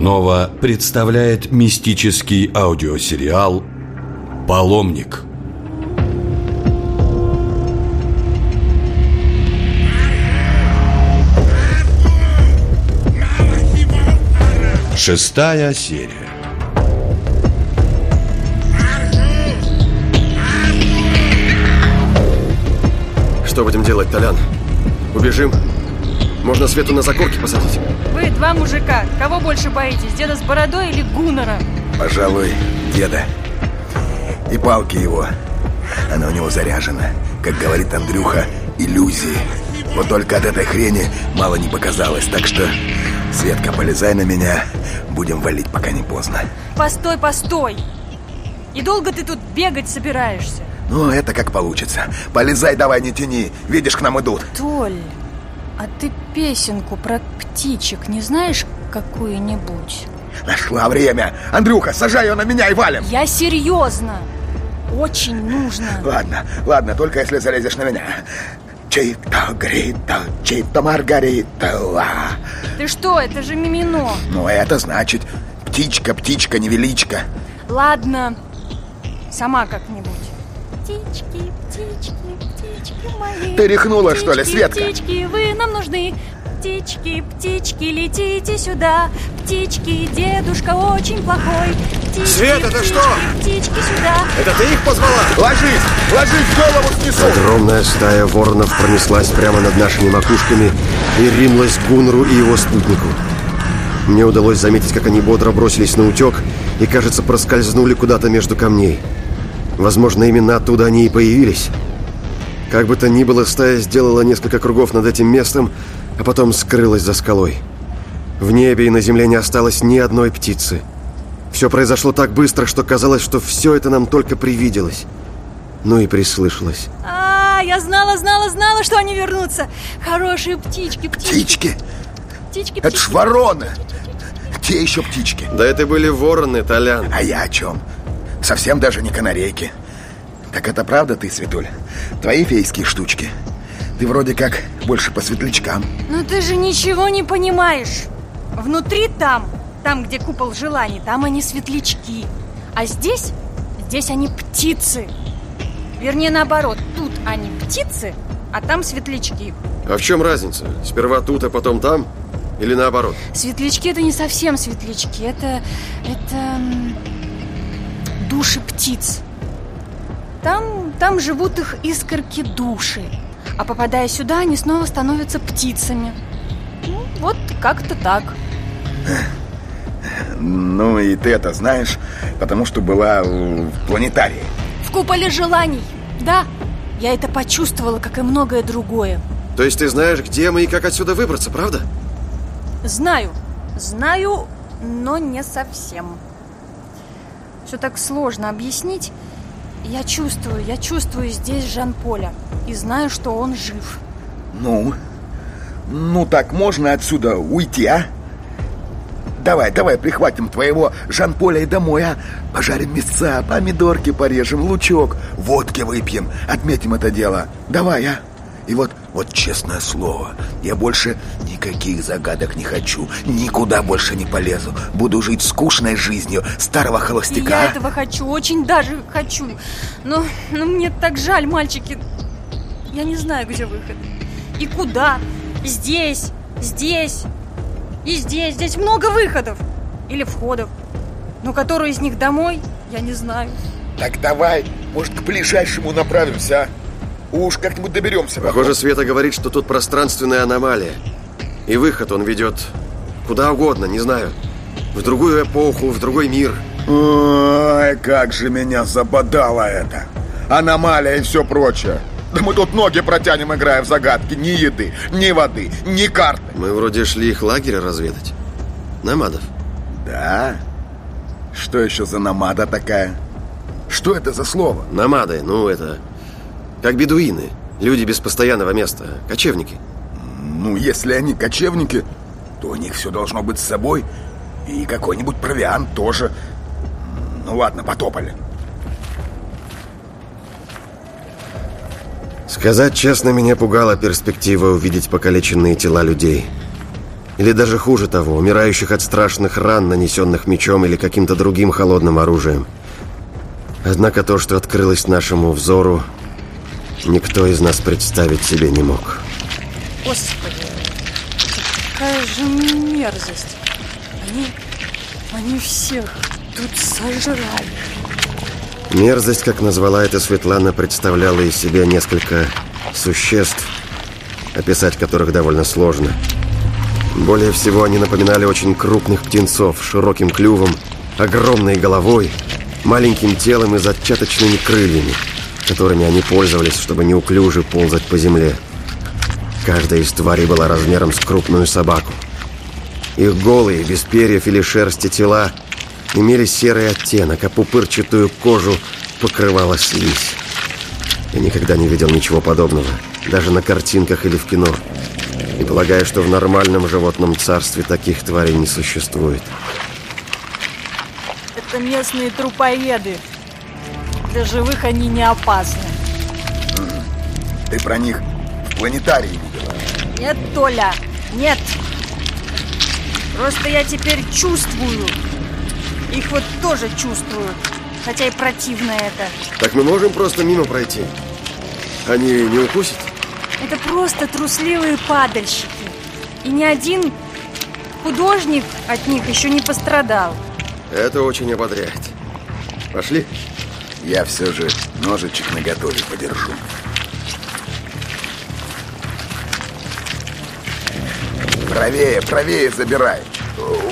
Иванова представляет мистический аудиосериал «Паломник». Шестая серия. Что будем делать, Толян? Убежим? Можно Свету на закорке посадить? Два мужика. Кого больше боитесь, деда с бородой или Гуннера? Пожалуй, деда. И палки его. Она у него заряжена. Как говорит Андрюха, иллюзии. Вот только от этой хрени мало не показалось. Так что, Светка, полезай на меня. Будем валить, пока не поздно. Постой, постой. И долго ты тут бегать собираешься? Ну, это как получится. Полезай давай, не тяни. Видишь, к нам идут. Толь, а ты песенку про птичек не знаешь какую-нибудь? Нашла время. Андрюха, сажай ее на меня и валим. Я серьезно. Очень нужно. Ладно, ладно, только если залезешь на меня. Чита, грита, чита, маргарита. Ты что, это же мимино. Ну, это значит птичка, птичка, невеличка. Ладно, сама как-нибудь. Птички, птички мои. Ты рехнула, что ли, Птички, Светка? Птички, вы нам нужны. Птички, птички, летите сюда. Птички, дедушка очень плохой. Птички, Свет, это что? Птички, птички сюда. Это ты их позвала? Ложись, ложись, голову снесу. Огромная стая воронов пронеслась прямо над нашими макушками и ринулась к Гуннеру и его спутнику. Мне удалось заметить, как они бодро бросились на утек и, кажется, проскользнули куда-то между камней. Возможно, именно оттуда они и появились. Как бы то ни было, стая сделала несколько кругов над этим местом, а потом скрылась за скалой. В небе и на земле не осталось ни одной птицы. Все произошло так быстро, что казалось, что все это нам только привиделось. Ну и прислышалось. А, я знала, знала, знала, что они вернутся. Хорошие птички, птички. Птички, Птички, это ж птички. вороны. Те еще птички. Да это были вороны, Толян. А я о чем? Совсем даже не канарейки. Так это правда ты, Светуль? Твои фейские штучки. Ты вроде как больше по светлячкам. Ну ты же ничего не понимаешь. Внутри там, там, где купол желаний, там они светлячки. А здесь, здесь они птицы. Вернее, наоборот, тут они птицы, а там светлячки. А в чем разница? Сперва тут, а потом там? Или наоборот? Светлячки это не совсем светлячки, это... это... души птиц. Там, там живут их искорки души. А попадая сюда, они снова становятся птицами. Ну, вот как-то так. Ну и ты это знаешь, потому что была в планетарии. В куполе желаний. Да, я это почувствовала, как и многое другое. То есть ты знаешь, где мы и как отсюда выбраться, правда? Знаю, знаю, но не совсем. Все так сложно объяснить. Я чувствую, я чувствую здесь Жан-Поля. И знаю, что он жив. Ну, ну так можно отсюда уйти, а? Давай, давай прихватим твоего Жан-Поля и домой, а? Пожарим мясца, помидорки порежем, лучок, водки выпьем, отметим это дело. Давай, а? И вот, вот честное слово, я больше никаких загадок не хочу, никуда больше не полезу. Буду жить скучной жизнью старого холостяка. я этого хочу, очень даже хочу. Но, но мне так жаль, мальчики. Я не знаю, где выход. И куда? Здесь, здесь и здесь. Здесь много выходов. Или входов. Но который из них домой, я не знаю. Так давай, может, к ближайшему направимся, а? Уж как-нибудь доберемся. Похоже, Света говорит, что тут пространственная аномалия. И выход он ведет куда угодно, не знаю. В другую эпоху, в другой мир. Ой, как же меня забодало это. Аномалия и все прочее. Да мы тут ноги протянем, играя в загадки. Ни еды, ни воды, ни карты. Мы вроде шли их лагерь разведать. Намадов. Да? Что еще за намада такая? Что это за слово? Намады, ну это... Как бедуины. Люди без постоянного места. Кочевники. Ну, если они кочевники, то у них все должно быть с собой. И какой-нибудь провиант тоже. Ну ладно, потопали. Сказать честно, меня пугала перспектива увидеть покалеченные тела людей. Или даже хуже того, умирающих от страшных ран, нанесенных мечом или каким-то другим холодным оружием. Однако то, что открылось нашему взору, никто из нас представить себе не мог. Господи, какая же мерзость. Они, они всех тут сожрали. Мерзость, как назвала это Светлана, представляла из себя несколько существ, описать которых довольно сложно. Более всего они напоминали очень крупных птенцов с широким клювом, огромной головой, маленьким телом и зачаточными крыльями, которыми они пользовались, чтобы неуклюже ползать по земле. Каждая из тварей была размером с крупную собаку. Их голые, без перьев или шерсти тела имели серый оттенок, а пупырчатую кожу покрывала слизь. Я никогда не видел ничего подобного, даже на картинках или в кино. И полагаю, что в нормальном животном царстве таких тварей не существует. Это местные трупоеды. Для живых они не опасны. Ты про них в планетарии видела? Нет, Толя, нет. Просто я теперь чувствую. Их вот тоже чувствую. Хотя и противно это. Так мы можем просто мимо пройти? Они не укусят? Это просто трусливые падальщики. И ни один художник от них еще не пострадал. Это очень ободряет. Пошли. Я все же ножичек наготове подержу. Правее, правее забирай.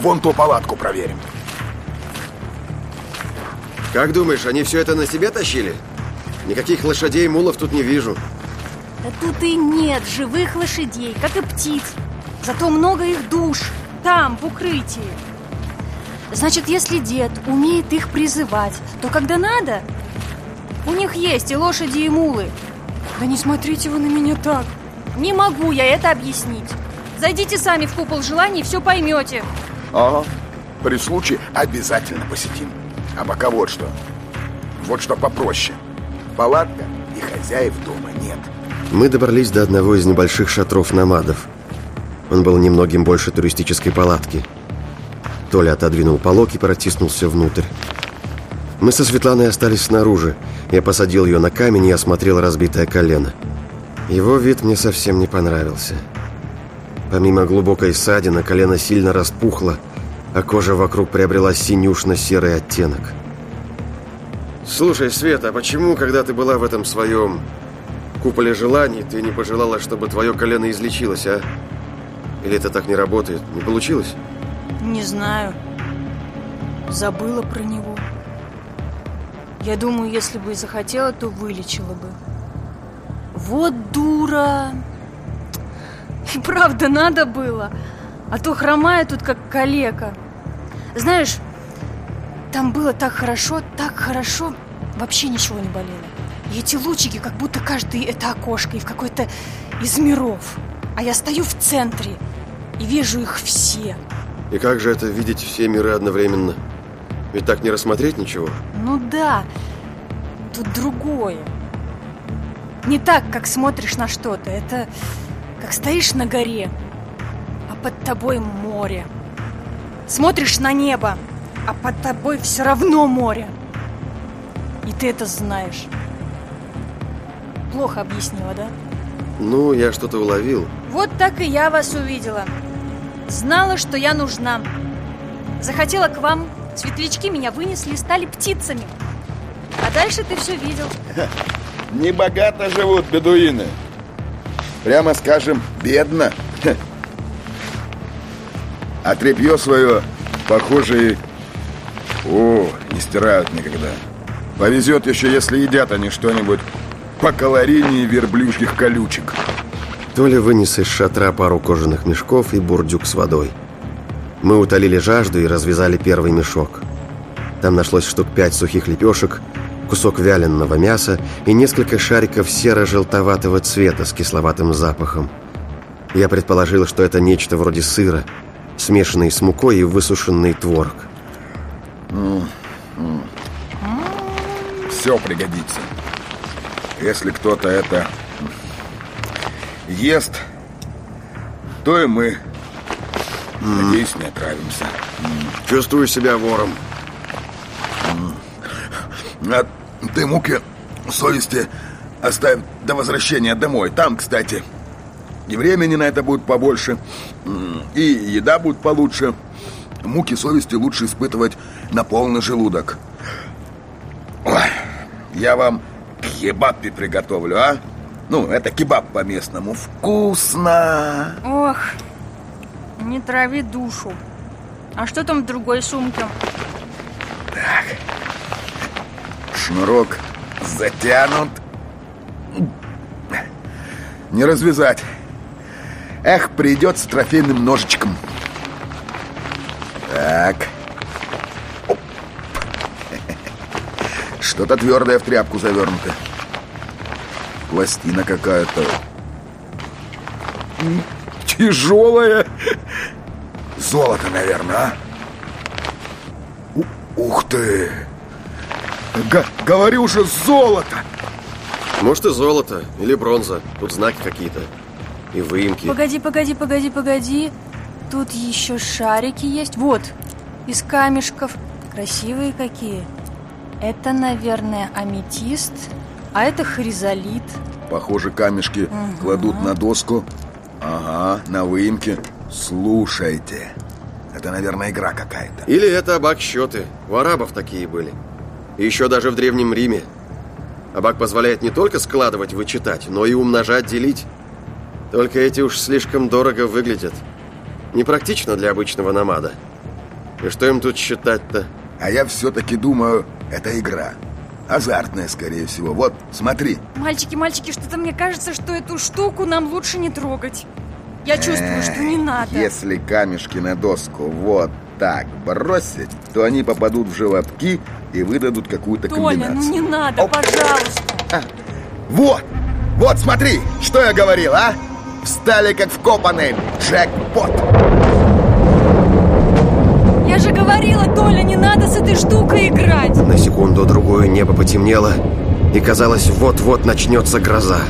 Вон ту палатку проверим. Как думаешь, они все это на себе тащили? Никаких лошадей и мулов тут не вижу. Да тут и нет живых лошадей, как и птиц. Зато много их душ, там, в укрытии. Значит, если дед умеет их призывать, то когда надо, у них есть и лошади, и мулы. Да не смотрите вы на меня так. Не могу я это объяснить. Зайдите сами в купол желаний, все поймете. Ага. При случае обязательно посетим. А пока вот что. Вот что попроще. Палатка и хозяев дома нет. Мы добрались до одного из небольших шатров намадов. Он был немногим больше туристической палатки. Толя отодвинул полок и протиснулся внутрь. Мы со Светланой остались снаружи. Я посадил ее на камень и осмотрел разбитое колено. Его вид мне совсем не понравился. Помимо глубокой ссадины, колено сильно распухло, а кожа вокруг приобрела синюшно-серый оттенок. «Слушай, Света, а почему, когда ты была в этом своем куполе желаний, ты не пожелала, чтобы твое колено излечилось, а? Или это так не работает? Не получилось?» Не знаю. Забыла про него. Я думаю, если бы и захотела, то вылечила бы. Вот дура! И правда, надо было. А то хромаю тут, как калека. Знаешь, там было так хорошо, так хорошо. Вообще ничего не болело. И эти лучики, как будто каждый это окошко и в какой-то из миров. А я стою в центре и вижу их все. И как же это видеть все миры одновременно? Ведь так не рассмотреть ничего? Ну да, тут другое. Не так, как смотришь на что-то. Это как стоишь на горе, а под тобой море. Смотришь на небо, а под тобой все равно море. И ты это знаешь. Плохо объяснила, да? Ну, я что-то уловил. Вот так и я вас увидела. Знала, что я нужна. Захотела к вам. Светлячки меня вынесли стали птицами. А дальше ты все видел. Небогато живут бедуины. Прямо скажем, бедно. А тряпье свое, похоже, и... О, не стирают никогда. Повезет еще, если едят они что-нибудь по калорийнее верблюжьих колючек. Толя вынес из шатра пару кожаных мешков и бурдюк с водой. Мы утолили жажду и развязали первый мешок. Там нашлось штук пять сухих лепешек, кусок вяленого мяса и несколько шариков серо-желтоватого цвета с кисловатым запахом. Я предположил, что это нечто вроде сыра, смешанный с мукой и высушенный творог. Все пригодится. Если кто-то это ест, то и мы Надеюсь, не отравимся. Чувствую себя вором. А ты муки совести оставь до возвращения домой. Там, кстати, и времени на это будет побольше, и еда будет получше. Муки совести лучше испытывать на полный желудок. Ой, я вам кебаб приготовлю, а? Ну, это кебаб по-местному. Вкусно! Ох, не трави душу. А что там в другой сумке? Шнурок затянут. Не развязать. Эх, придется трофейным ножичком. Так. Что-то твердое в тряпку завернуто. Пластина какая-то. Тяжелая. Золото, наверное, а? У- Ух ты! Г- говорю же, золото! Может и золото, или бронза. Тут знаки какие-то. И выемки. Погоди, погоди, погоди, погоди. Тут еще шарики есть. Вот, из камешков. Красивые какие. Это, наверное, аметист, а это хризолит. Похоже, камешки кладут на доску. Ага, на выемке. Слушайте, это, наверное, игра какая-то. Или это абак-счеты. У арабов такие были. И еще даже в Древнем Риме. Абак позволяет не только складывать, вычитать, но и умножать, делить. Только эти уж слишком дорого выглядят. Непрактично для обычного намада. И что им тут считать-то? А я все-таки думаю, это игра. Азартная, скорее всего. Вот, смотри. Мальчики, мальчики, что-то мне кажется, что эту штуку нам лучше не трогать. Я чувствую, что не надо. Если камешки на доску вот так бросить, то они попадут в желобки и выдадут какую-то Толя, комбинацию. ну не надо, Оп. пожалуйста. Вот! Вот, смотри, что я говорил, а? Встали как вкопанные. Джекпот! Я же говорила, Толя, не надо с этой штукой играть. На секунду-другую небо потемнело, и казалось, вот-вот начнется гроза.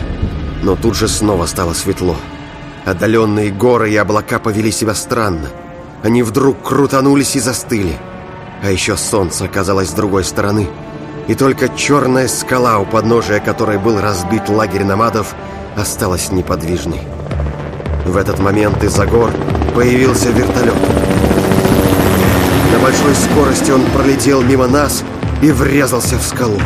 Но тут же снова стало светло. Отдаленные горы и облака повели себя странно. Они вдруг крутанулись и застыли. А еще солнце оказалось с другой стороны. И только черная скала, у подножия которой был разбит лагерь намадов, осталась неподвижной. В этот момент из-за гор появился вертолет. Большой скорости он пролетел мимо нас и врезался в скалу.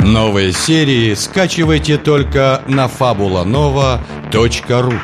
Новые серии скачивайте только на fabulanova.ru